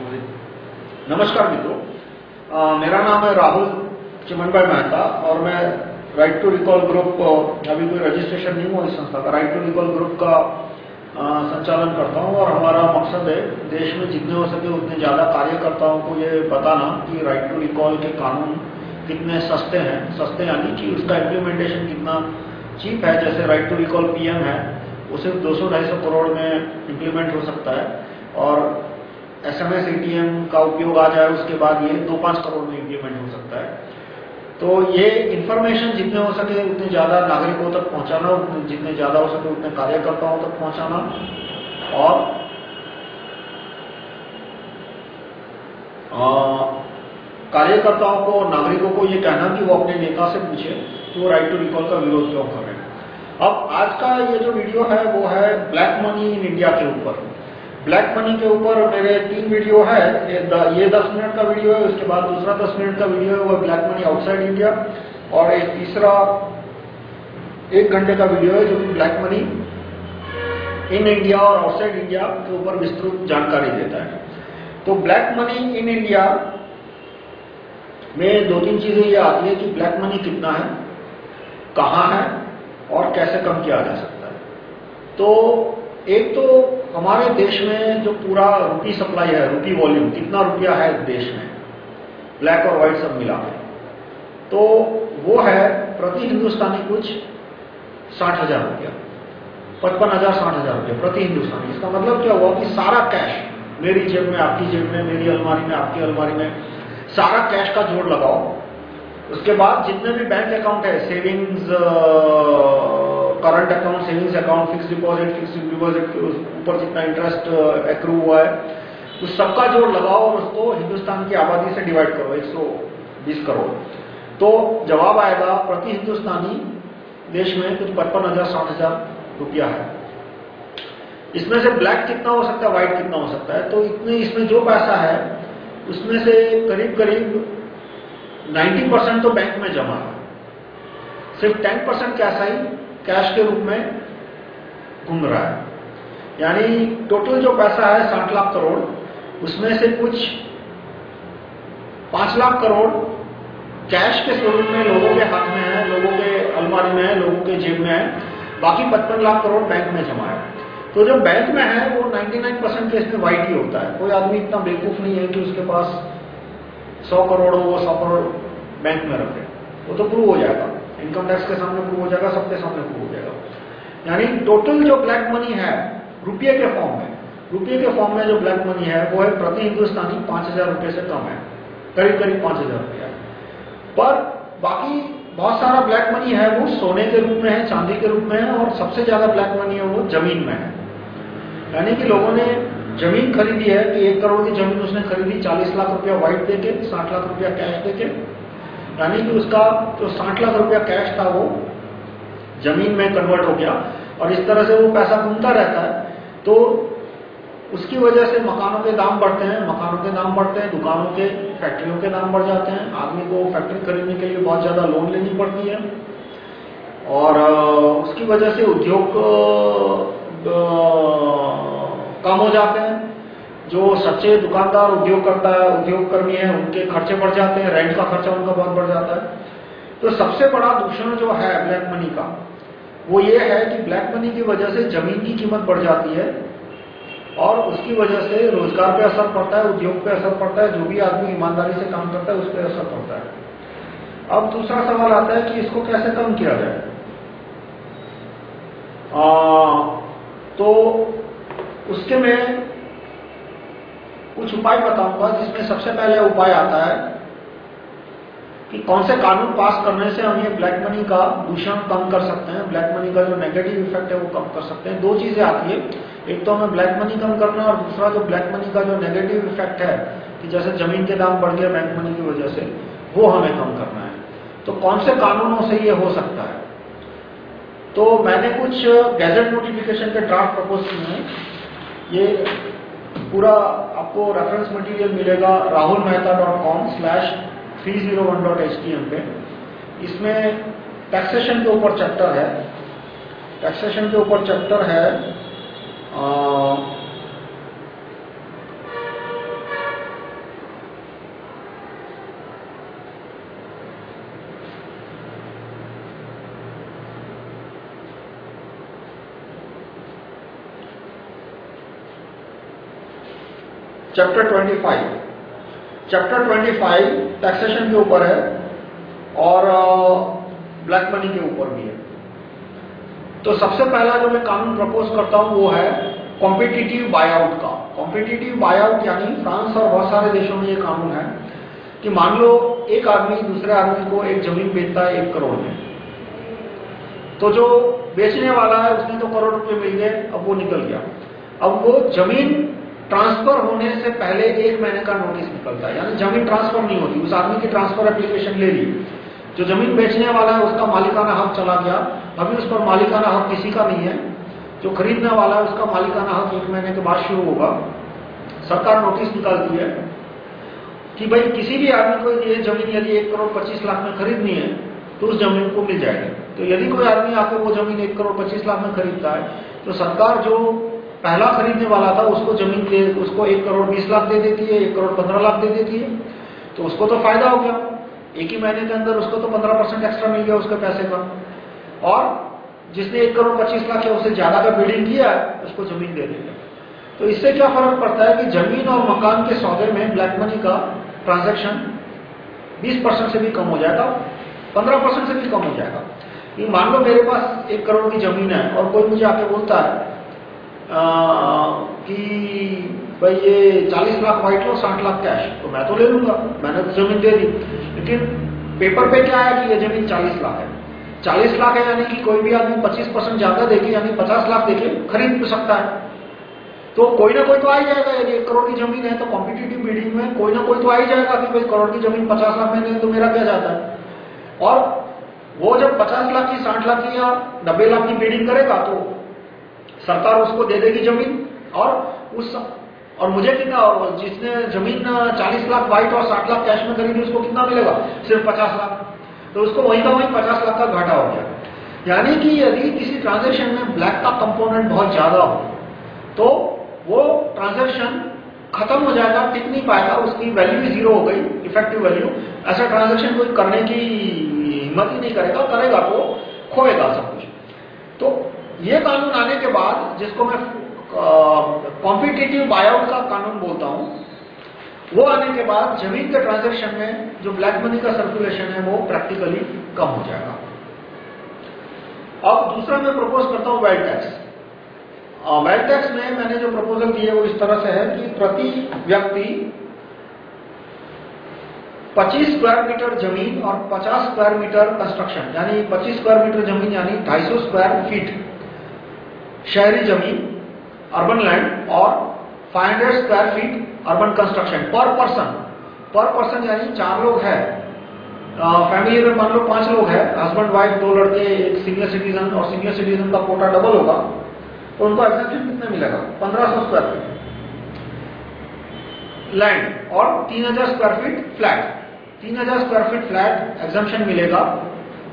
नमस्कार मित्रों। मेरा नाम है राहुल चिमन भाई मेहता और मैं राइट टू रिकॉल ग्रुप अभी कोई रजिस्ट्रेशन नहीं हुआ इस संस्था का। राइट टू रिकॉल ग्रुप का संचालन करता हूँ और हमारा मकसद है देश में जितने हो सके उतने ज़्यादा कार्यकर्ताओं को ये बताना कि राइट टू रिकॉल के कानून कितने सस्ते हैं। सस्ते यानी कि उसका इम्प्लीमेंटेशन कितना चीप है। जैसे राइट टू रिकॉल पीएम है वो सिर्फ़ 200-250 करोड़ में इम्प्लीमेंट हो सकता है। और एसएमएस एटीएम का उपयोग आ जाए, उसके बाद ये दो पाँच करोड़ में इम्प्लीमेंट हो सकता है। तो ये इंफॉर्मेशन जितने हो सके उतने ज़्यादा नागरिकों तक पहुंचाना, जितने ज़्यादा हो सके उतने कार्यकर्ताओं तक पहुंचाना। और कार्यकर्ताओं को नागरिकों को ये कहना कि वो अपने नेता से पूछे कि वो राइट टू रिकॉल का विरोध क्यों कर रहे हैं। अब आज का ये जो वीडियो है, वो है ब्लैक मनी इन इंडिया के ऊपर। ब्लैक मनी के ऊपर मेरे तीन वीडियो है। ये, द, ये 10 मिनट का वीडियो है उसके बाद दूसरा 10 मिनट का वीडियो है वो ब्लैक मनी आउटसाइड इंडिया। और एक तीसरा एक घंटे का वीडियो है जो कि ब्लैक मनी इन इंडिया और आउटसाइड इंडिया के ऊपर विस्तृत जानकारी देता है। तो ब्लैक मनी इन इंडिया में दो तीन चीज़ें ये आती है कि ब्लैक मनी कितना है कहाँ है और कैसे कम किया जा सकता है। तो एक तो हमारे देश में जो पूरा रुपी सप्लाई है रुपी वॉल्यूम कितना रुपया है देश में ब्लैक और व्हाइट सब मिला के। तो वो है प्रति हिंदुस्तानी कुछ साठ हज़ार रुपया, पचपन हज़ार, साठ हज़ार रुपया प्रति हिंदुस्तानी। इसका मतलब क्या हुआ कि सारा कैश मेरी जेब में, आपकी जेब में, मेरी अलमारी में, आपकी अलमारी में, सारा कैश का जोड़ लगाओ। उसके बाद जितने भी बैंक अकाउंट है savings current account savings account fix deposit fix deposit के ऊपर जितना इंटरेस्ट एक्रू uh, हुआ है उस सबका जोड़ लगाओ उसको हिंदुस्तान की आबादी से डिवाइड करो 120 करोड़। तो जवाब आएगा प्रति हिंदुस्तानी देश में कुछ पचपन हज़ार साठ हज़ार रुपया है। इसमें से ब्लैक कितना हो सकता है व्हाइट कितना हो सकता है? तो इतने इसमें जो पैसा है उसमें से करीब करीब 90 परसेंट तो बैंक में जमा है। सिर्फ़ 10 परसेंट कैसा ही कैश के रूप में घूम रहा है। यानी टोटल जो पैसा है, साठ लाख करोड़, उसमें से कुछ पाँच लाख करोड़ कैश के स्वरूप में लोगों के हाथ में है, लोगों के अलमारी में है, लोगों के जेब में है, बाकी पचपन लाख करोड़ बैंक में जमा है। तो जो बैंक में है, वो 99 परसेंट केस में वाइट ही होता है। कोई आदमी इतना बेवकूफ़ नहीं है कि उसके पास 100 करोड़ हो, वो 100 करोड़ बैंक में रखे। वो तो प्रूव हो जाएगा। इनकम टैक्स के सामने प्रूव हो जाएगा, सबके सामने प्रूव हो जाएगा। यानी टोटल जो ब्लैक मनी है, रुपये के फॉर्म में, रुपये के फॉर्म में जो ब्लैक मनी है, वो है प्रति हिंदुस्तानी पाँच हज़ार रुपये से कम है। करीब करीब पाँच हज़ार रुपया पर बाकी बहुत सारा ब्लैक मनी है, वो सोने के रूप में है, चांदी के रूप में है, और सबसे ज़्यादा ब्लैक मनी है, वो ज़मीन में है। यानी कि लोगों ने ज़मीन खरीदी है कि एक करोड़ की ज़मीन उसने खरीदी, चालीस लाख रुपया व्हाइट देके, साठ लाख रुपया कैश देके यानी कि उसका जो साठ लाख रुपया कैश था वो ज़मीन में कन्वर्ट हो गया और इस तरह से वो पैसा घूमता रहता है तो उसकी वजह से मकानों के दाम बढ़ते हैं, मकानों के दाम बढ़ते हैं, दुकानों के फैक्ट्रियों के दाम बढ़ जाते हैं, आदमी को फैक्ट्री खरीदने के लिए बहुत ज़्यादा लोन लेनी पड़ती है और उसकी वजह से उद्योग कम हो जाते हैं। जो सच्चे दुकानदार उद्योग करता है उद्योग कर्मी है, उनके खर्चे बढ़ जाते हैं रेंट का खर्चा उनका बहुत बढ़ जाता है। तो सबसे बड़ा दूषण जो है ब्लैक मनी का, वो ये है कि ब्लैक मनी की वजह से ज़मीन की कीमत बढ़ जाती है और उसकी वजह से रोज़गार पे असर पड़ता है, उद्योग पे असर पड़ता है, जो भी आदमी ईमानदारी से काम करता है, उस पर असर पड़ता है। अब दूसरा सवाल आता है कि इसको कैसे कम किया जाए? तो उसके में कुछ उपाय बताऊँगा जिसमें सबसे पहले उपाय आता है कि कौन से कानून पास करने से हम ये ब्लैक मनी का दूषण कम कर सकते हैं। ब्लैक मनी का जो नेगेटिव इफ़ेक्ट है वो कम कर सकते हैं। दो चीज़ें आती है। एक तो हमें ब्लैक मनी कम करना और दूसरा जो ब्लैक मनी का जो नेगेटिव इफ़ेक्ट है कि जैसे ज़मीन के दाम बढ़ गए बैंक मनी की वजह से, वो हमें कम करना है। तो कौन से कानूनों से ये हो सकता है? तो मैंने कुछ गैजेट नोटिफिकेशन के ड्राफ्ट प्रपोज किए हैं ये पूरा आपको रेफरेंस मटेरियल मिलेगा Rahul Mehta dot com slash three zero one dot H T M पे। इसमें टैक्सेशन के ऊपर चैप्टर है। टैक्सेशन के ऊपर चैप्टर है चैप्टर 25 चैप्टर 25 टैक्सेशन के ऊपर है और ब्लैक मनी के ऊपर भी है। तो सबसे पहला जो मैं कानून प्रपोज करता हूँ वो है कॉम्पिटिटिव बायआउट का। कॉम्पिटिटिव बायआउट यानी फ्रांस और बहुत सारे देशों में ये कानून है कि मान लो एक आदमी दूसरे आदमी को एक ज़मीन बेचता है एक करोड़ में। तो जो बेचने वाला है उसने तो करोड़ रुपए मिल गए, अब वो निकल गया। अब वो ज़मीन ट्रांसफ़र होने से पहले एक महीने का नोटिस निकलता है। यानी ज़मीन ट्रांसफ़र नहीं होती। उस आदमी की ट्रांसफ़र एप्लीकेशन ले ली। जो ज़मीन बेचने वाला है, उसका मालिकाना हक चला गया। अभी उस पर मालिकाना हक किसी का नहीं है। जो खरीदने वाला है, उसका मालिकाना हक एक महीने के बाद शुरू होगा। सरकार नोटिस निकालती है कि भाई किसी भी आदमी को ये ज़मीन यदि एक करोड़ पच्चीस लाख में खरीदनी है तो उस ज़मीन को मिल जाएगी। तो यदि कोई आदमी आके वो ज़मीन एक करोड़ पच्चीस लाख में खरीदता है तो सरकार जो पहला खरीदने वाला था, उसको ज़मीन के उसको एक करोड़ बीस लाख दे देती है, एक करोड़ पंद्रह लाख दे देती है। तो उसको तो फ़ायदा हो गया। एक ही महीने के अंदर उसको तो पंद्रह परसेंट एक्स्ट्रा मिल गया उसके पैसे का। और जिसने एक करोड़ पच्चीस लाख या उससे ज़्यादा का बिल्डिंग किया है उसको ज़मीन दे देंगे तो इससे क्या फ़र्क पड़ता है कि ज़मीन और मकान के सौदे में ब्लैक मनी का ट्रांजेक्शन 20 परसेंट से भी कम हो जाएगा 15 परसेंट से भी कम हो जाएगा। मान लो मेरे पास एक करोड़ की ज़मीन है और कोई मुझे आके बोलता है कि भाई ये 40 लाख व्हाइट लो 60 लाख कैश तो मैं तो ले लूँगा। मैंने तो ज़मीन दे दी। लेकिन पेपर पे क्या है कि ये ज़मीन 40 लाख है। 40 लाख है यानी कि कोई भी आदमी 25 परसेंट ज़्यादा देखे, यानी 50 लाख देखे, खरीद सकता है। तो कोई ना कोई तो आ ही जाएगा यदि एक करोड़ की ज़मीन है तो कॉम्पिटिटिव बिल्डिंग में कोई ना कोई तो आ ही जाएगा कि भाई करोड़ की ज़मीन पचास लाख में तो मेरा क्या जाता है? और वो जब पचास लाख की, साठ लाख की या नब्बे लाख की बिल्डिंग करेगा तो सरकार उसको दे देगी ज़मीन और उस और मुझे कितना और जिसने ज़मीन चालीस लाख वाइट और साठ लाख कैश में खरीदी, उसको कितना मिलेगा? सिर्फ़ पचास लाख। तो उसको वहीं का वहीं पचास लाख का घाटा हो गया। यानी कि यदि किसी ट्रांजेक्शन में ब्लैक का कंपोनेंट बहुत ज़्यादा हो तो वो ट्रांजेक्शन खत्म हो जाएगा, टिक नहीं पाएगा, उसकी वैल्यू ज़ीरो हो गई इफ़ेक्टिव वैल्यू ऐसा ट्रांजेक्शन कोई करने की हिम्मत ही नहीं करेगा करेगा तो खोएगा सब कुछ। तो ये कानून आने के बाद जिसको मैं कॉम्पिटिटिव बायआउट का कानून बोलता हूँ, वो आने के बाद ज़मीन के ट्रांजेक्शन में जो ब्लैक मनी का सर्कुलेशन है वो प्रैक्टिकली कम हो जाएगा। अब दूसरा मैं प्रपोज करता हूँ वेल्थ टैक्स वेल्थ टैक्स में मैंने जो प्रपोजल दिए वो इस तरह से है कि प्रति व्यक्ति 25 स्क्वायर मीटर ज़मीन और 50 स्क्वायर मीटर कंस्ट्रक्शन यानी 25 स्क्वायर मीटर ज़मीन, यानी 250 स्क्वायर फीट शहरी ज़मीन अर्बन लैंड और 500 square feet urban construction per person per person यानी चार लोग हैं। फैमिली में मान लो पाँच लोग हैं हस्बैंड वाइफ दो लड़के, एक सीनियर सिटीजन और सीनियर सिटीजन का कोटा डबल होगा तो उनको एग्जेंशन कितना मिलेगा? 1500 स्क्वायर फीट लैंड और 3000 square feet flat 3000 square feet flat exemption मिलेगा।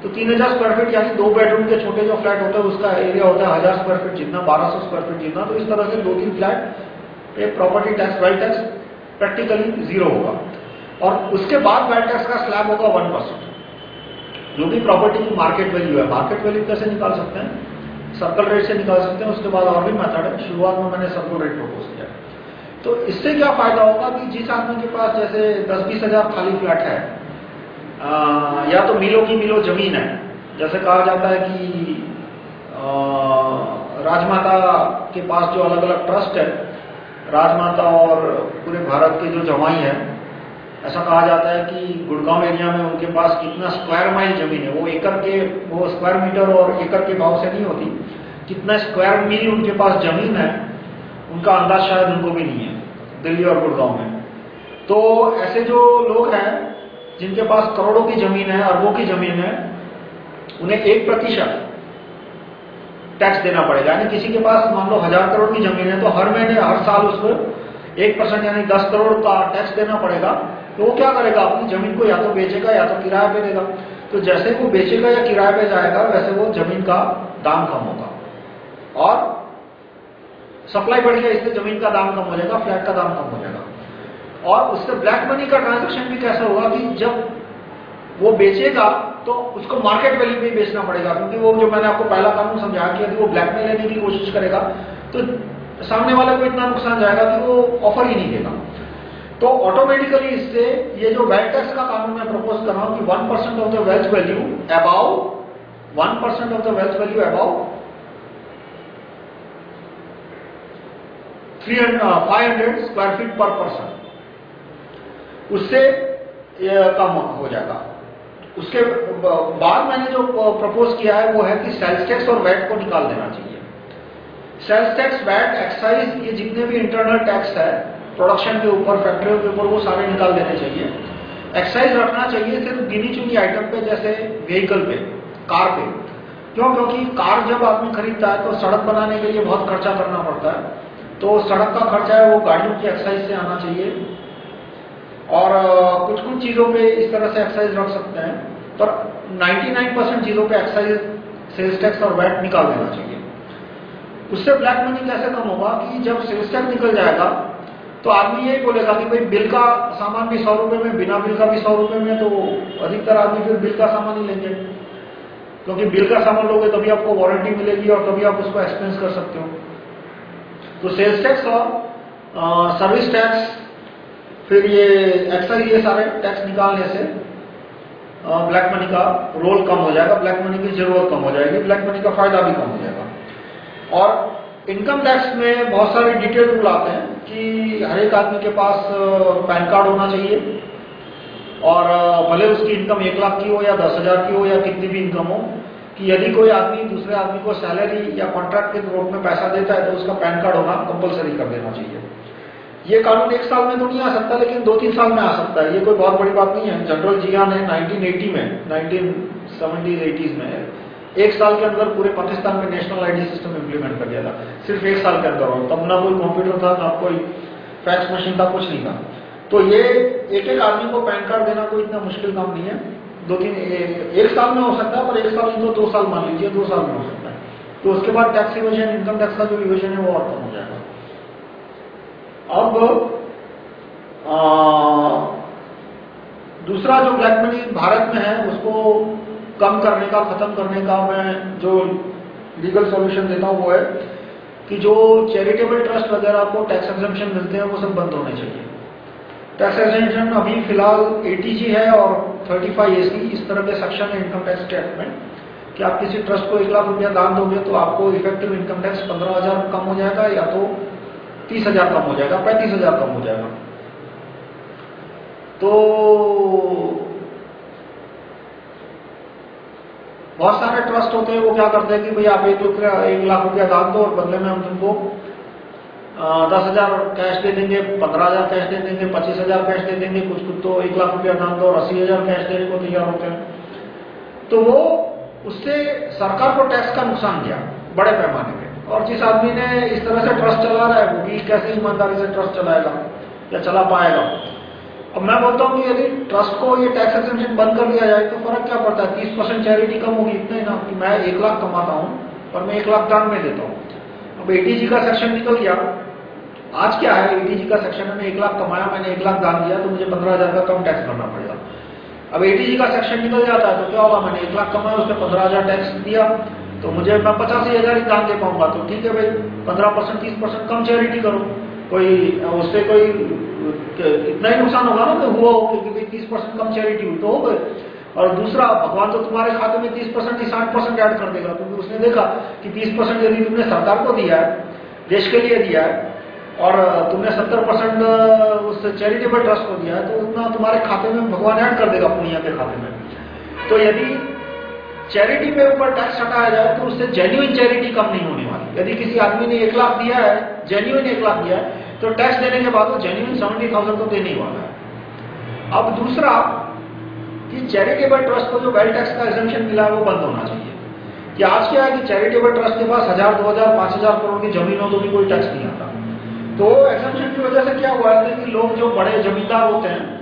तो 3000 स्क्वायर फीट यानी दो बेडरूम के छोटे जो फ्लैट होता है, उसका एरिया होता है 1000 स्क्वायर फीट जितना 1200 स्क्वायर फीट जितना तो इस तरह से दो तीन फ्लैट पे property tax wealth tax practically zero होगा। और उसके बाद वेल्थ टैक्स का स्लैब होगा वन परसेंट जो भी प्रॉपर्टी की मार्केट वैल्यू है मार्केट वैल्यू कैसे निकाल सकते हैं सर्कल रेट से निकाल सकते हैं, उसके बाद और भी मेथड है। शुरुआत में मैंने सर्कल रेट प्रपोज किया। तो इससे क्या फ़ायदा होगा कि जिस आदमी के पास जैसे दस बीस हज़ार खाली फ्लैट है या तो मिलो की मिलो ज़मीन है। जैसे कहा जाता है कि राजमाता के पास जो अलग अलग ट्रस्ट है, राजमाता और पूरे भारत के जो जवाई है, ऐसा कहा जाता है कि गुड़गांव एरिया में उनके पास कितना स्क्वायर माइल ज़मीन है। वो एकड़ के, वो स्क्वायर मीटर और एकड़ के भाव से नहीं होती, कितना स्क्वायर मील उनके पास ज़मीन है, उनका अंदाज शायद उनको भी नहीं है, दिल्ली और गुड़गांव में। तो ऐसे जो लोग हैं जिनके पास करोड़ों की ज़मीन है, अरबों की ज़मीन है, उन्हें एक प्रतिशत टैक्स देना पड़ेगा। यानी किसी के पास मान लो हज़ार करोड़ की ज़मीन है तो हर महीने, हर साल उसको एक परसेंट यानी दस करोड़ का टैक्स देना पड़ेगा। तो वो क्या करेगा? अपनी ज़मीन को या तो बेचेगा या तो किराए पे देगा। तो जैसे वो बेचेगा या किराए पे जाएगा, वैसे वो ज़मीन का दाम कम होगा। और सप्लाई बढ़ गया इससे ज़मीन का दाम कम हो जाएगा फ्लैट का दाम कम हो जाएगा। और उससे ब्लैक मनी का ट्रांजेक्शन भी कैसा होगा कि जब वो बेचेगा तो उसको मार्केट वैल्यू में बेचना पड़ेगा। क्योंकि वो जो मैंने आपको पहला कानून समझाया कि यदि वो ब्लैक में लेने की कोशिश करेगा तो सामने वाले को इतना नुकसान जाएगा कि वो ऑफ़र ही नहीं देगा। तो ऑटोमेटिकली इससे ये जो वेल्थ टैक्स का कानून मैं प्रपोज कर रहा हूँ कि one percent of the wealth value about one percent of the wealth value about three five hundred square feet per person उससे कम हो जाएगा उसके बाद मैंने जो प्रपोज किया है, वो है कि सेल्स टैक्स और वैट को निकाल देना चाहिए। सेल्स टैक्स वैट एक्साइज ये जितने भी इंटरनल टैक्स है प्रोडक्शन के ऊपर फैक्ट्रियों के ऊपर, वो सारे निकाल देने चाहिए। एक्साइज रखना चाहिए सिर्फ़ गिनी चुनी आइटम पे, जैसे व्हीकल पे कार पे। क्यों? क्योंकि कार जब आदमी खरीदता है तो सड़क बनाने के लिए बहुत खर्चा करना पड़ता है। तो सड़क का खर्चा है, वो गाड़ियों की एक्साइज से आना चाहिए। और कुछ कुछ चीज़ों पे इस तरह से एक्साइज रख सकते हैं। पर 99 परसेंट चीज़ों पे एक्साइज सेल्स टैक्स और वैट निकाल देना चाहिए। उससे ब्लैक मनी कैसे कम होगा कि जब सेल्स टैक्स निकल जाएगा तो आदमी यही बोलेगा कि भाई बिल का सामान भी सौ रुपए में, बिना बिल का भी सौ रुपए में तो अधिकतर आदमी फिर बिल का सामान ही लेंगे। क्योंकि बिल का सामान लोगे तभी आपको वारंटी मिलेगी और तभी आप उसको एक्सपेंस कर सकते हो। तो सेल्स टैक्स और सर्विस टैक्स फिर ये एक्साइज ये सारे टैक्स निकालने से ब्लैक मनी का रोल कम हो जाएगा ब्लैक मनी की ज़रूरत कम हो जाएगी ब्लैक मनी का फ़ायदा भी कम हो जाएगा। और इनकम टैक्स में बहुत सारे डिटेल रूल आते हैं कि हर एक आदमी के पास पैन कार्ड होना चाहिए और भले उसकी इनकम एक लाख की हो या दस हज़ार की हो या कितनी भी इनकम हो, कि यदि कोई आदमी दूसरे आदमी को सैलरी या कॉन्ट्रैक्ट के रूप में पैसा देता है तो उसका पैन कार्ड होना कंपलसरी कर देना चाहिए। ये कानून एक साल में तो नहीं आ सकता, लेकिन दो तीन साल में आ सकता है। ये कोई बहुत बड़ी बात नहीं है। जनरल जिया ने 1980 में 1970s 80s में एक साल के अंदर पूरे पाकिस्तान में नेशनल आईडी सिस्टम इंप्लीमेंट कर दिया था। सिर्फ़ एक साल के अंदर। तब ना कोई कंप्यूटर था, ना कोई फैक्स मशीन था, कुछ नहीं था। तो ये एक एक आदमी को पैन कार्ड देना कोई इतना मुश्किल काम नहीं है। दो तीन एक साल में हो सकता है, पर एक साल तो दो साल मान लीजिए, दो साल में हो सकता है। तो उसके बाद टैक्स इवेजन इनकम टैक्स का जो इवेजन है, वो और कम हो जाएगा। अब आ, दूसरा जो ब्लैक मनी भारत में है उसको कम करने का खत्म करने का मैं जो लीगल सॉल्यूशन देता हूँ वो है कि जो चैरिटेबल ट्रस्ट वगैरह को टैक्स एग्जामेशन मिलते हैं वो सब बंद होने चाहिए। टैक्स एग्जामेशन अभी फ़िलहाल एटीजी है और 35 एसी इस तरह के सेक्शन है इनकम टैक्स में कि आप किसी ट्रस्ट को एक लाख रुपया दान दोगे तो आपको इफ़ेक्टिव इनकम टैक्स पंद्रह हज़ार कम हो जाएगा या तो तीस हज़ार कम हो जाएगा, पैंतीस हज़ार कम हो जाएगा। तो बहुत सारे ट्रस्ट होते हैं, वो क्या करते हैं कि भाई आप एक एक लाख रुपया दान दो और बदले में हम तुमको दस हज़ार कैश दे देंगे, पंद्रह हज़ार कैश दे देंगे, पच्चीस हज़ार कैश दे देंगे, कुछ कुछ तो एक लाख रुपया दान दो और अस्सी हज़ार कैश देने को तैयार होते हैं। तो वो उससे सरकार को टैक्स का नुकसान दिया बड़े पैमाने और जिस आदमी ने इस तरह से ट्रस्ट चला रहा है, वो भी कैसे ईमानदारी से ट्रस्ट चलाएगा या चला पाएगा? अब मैं बोलता हूँ कि यदि ट्रस्ट को ये टैक्स एग्जेम्पशन बंद कर दिया जाए तो फ़र्क क्या पड़ता है? तीस परसेंट चैरिटी कम होगी, इतने ना, कि मैं एक लाख कमाता हूँ और मैं एक लाख दान में देता हूँ। अब एटीजी का सेक्शन निकल गया। आज क्या है? एटीजी का सेक्शन में एक लाख कमाया, मैंने एक लाख दान दिया तो मुझे पंद्रह हज़ार का कम टैक्स भरना पड़ेगा। अब एटीजी का सेक्शन निकल जाता है तो क्या होगा? मैंने एक लाख कमाया उसमें पंद्रह हज़ार टैक्स दिया तो मुझे मैं पचासी हज़ार ही दान दे पाऊँगा तो ठीक है भाई, पंद्रह परसेंट, तीस परसेंट कम चैरिटी करो। कोई, उससे कोई, इतना ही नुकसान होगा ना तो हुआ हो भाई तीस परसेंट कम चैरिटी हुई तो हो गए। और दूसरा, भगवान तो तुम्हारे खाते में तीस परसेंट ही साठ परसेंट ऐड कर देगा, क्योंकि उसने देखा कि तीस परसेंट यदि तुमने सरकार को दिया है, देश के लिए दिया है, और तुमने सत्तर परसेंट, उस चैरिटेबल ट्रस्ट को दिया है तो उतना तुम्हारे खाते में भगवान ऐड कर देगा पुनिया के खाते में। तो यदि चैरिटी पे ऊपर टैक्स हटाया जाए तो उससे जेन्युइन चैरिटी कम नहीं होने वाली। यदि किसी आदमी ने एक लाख दिया है जेन्युइन एक लाख दिया है तो टैक्स देने के बाद वो जेन्युइन सेवेंटी थाउज़ेंड तो देने वाला है। अब दूसरा, कि चैरिटेबल ट्रस्ट को जो वेल टैक्स का एग्जामेशन मिला है, वो बंद होना चाहिए। कि आज क्या है कि चैरिटेबल ट्रस्ट के पास हज़ार, दो हज़ार, पाँच हज़ार करोड़ की ज़मीन हो तो भी कोई टैक्स नहीं आता। तो एग्जामेशन की वजह से क्या हुआ है कि लोग जो बड़े जमींदार होते हैं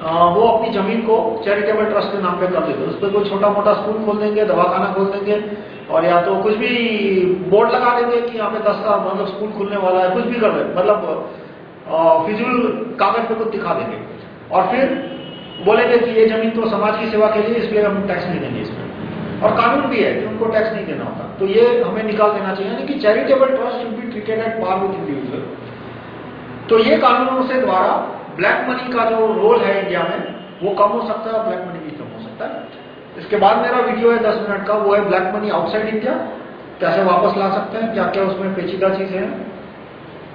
वो अपनी ज़मीन को चैरिटेबल ट्रस्ट के नाम पे कर देते उस पर कोई छोटा मोटा स्कूल खोल देंगे, दवाखाना खोल देंगे, और या तो कुछ भी बोर्ड लगा देंगे कि यहाँ पे दस का मतलब स्कूल खुलने वाला है, कुछ भी कर देंगे मतलब फिजूल कागज़ पे कुछ दिखा देंगे। और फिर बोलेंगे कि ये ज़मीन तो समाज की सेवा के लिए इसलिए हम टैक्स नहीं देंगे इसमें। और कानून भी है कि उनको टैक्स नहीं देना होता। तो ये हमें निकाल देना चाहिए, यानी कि charitable trust should be treated at par with individual तो ये कानूनों से द्वारा ब्लैक मनी का जो रोल है इंडिया में वो कम हो सकता है ब्लैक मनी भी कम हो सकता है। इसके बाद मेरा वीडियो है 10 मिनट का वो है ब्लैक मनी आउटसाइड इंडिया कैसे वापस ला सकते हैं क्या क्या उसमें पेचीदा चीज़ें हैं।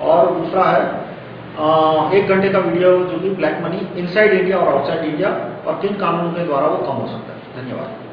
और दूसरा है आ, एक घंटे का वीडियो जो कि ब्लैक मनी इनसाइड इंडिया और आउटसाइड इंडिया और किन कानूनों के द्वारा वो कम हो सकता है। धन्यवाद।